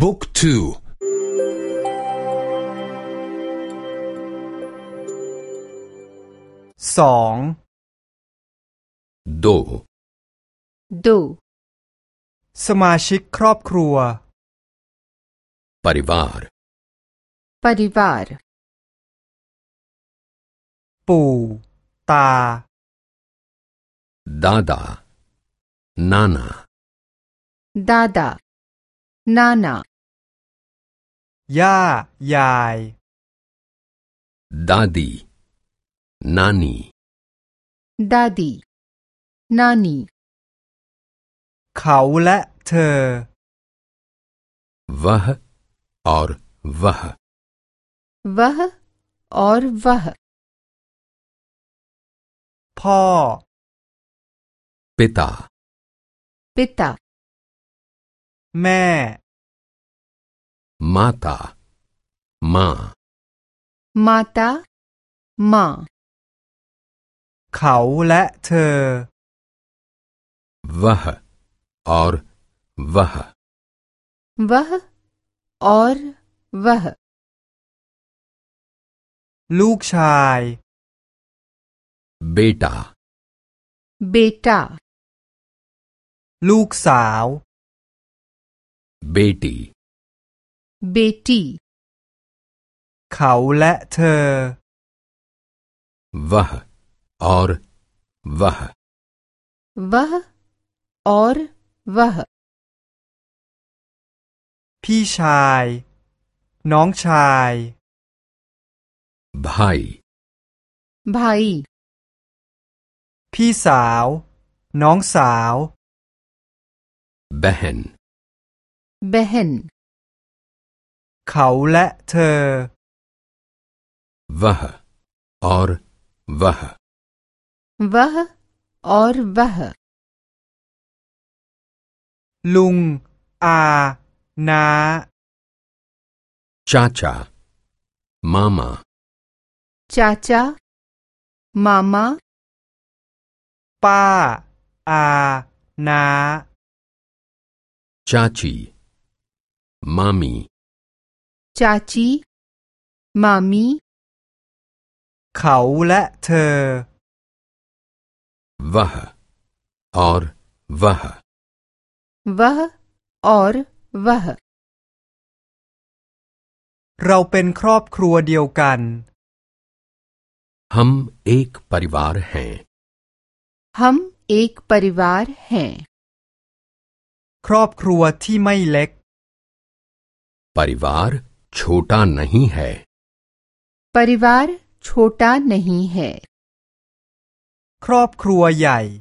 บุ๊กทูสองดูดูสมาชิกครอบครัว ปริวารปริวาร ปู่ตาดาดานานาดาดา Nana. Ya, yai. Dadi. Nani. Dadi. Nani. เขาและเธอ वह और वह वह और वह พ่อ पिता पिता मैं माता माँ माता माँ เขาและเธอ वह और वह वह और वह लूक ลูกชาย बेटा बेटा लूक साव บตีเบตีเขาและเธอวะหรือวะหวะหรือวะพี่ชาย น้องชายบ่ายบ่ายพี่สาว น้องสาวเบห์น بهن เขาและเธอ वह और वह वह और वह ลุงอานา चाचा मामा चाचा मामा ป้าอานา चाची มा म ी चाची मामी เขาและเธอ व ะ और वह वह วะฮ ह เราเป็นครอบครัวเดียวกัน हम एक परिवार हैं हम एक परिवार हैं ครอบครัวที่ไม่เล็ก परिवार छोटा नहीं है परिवार छोटा नहीं है क्रुआई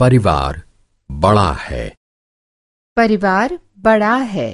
परिवार बड़ा है परिवार बड़ा है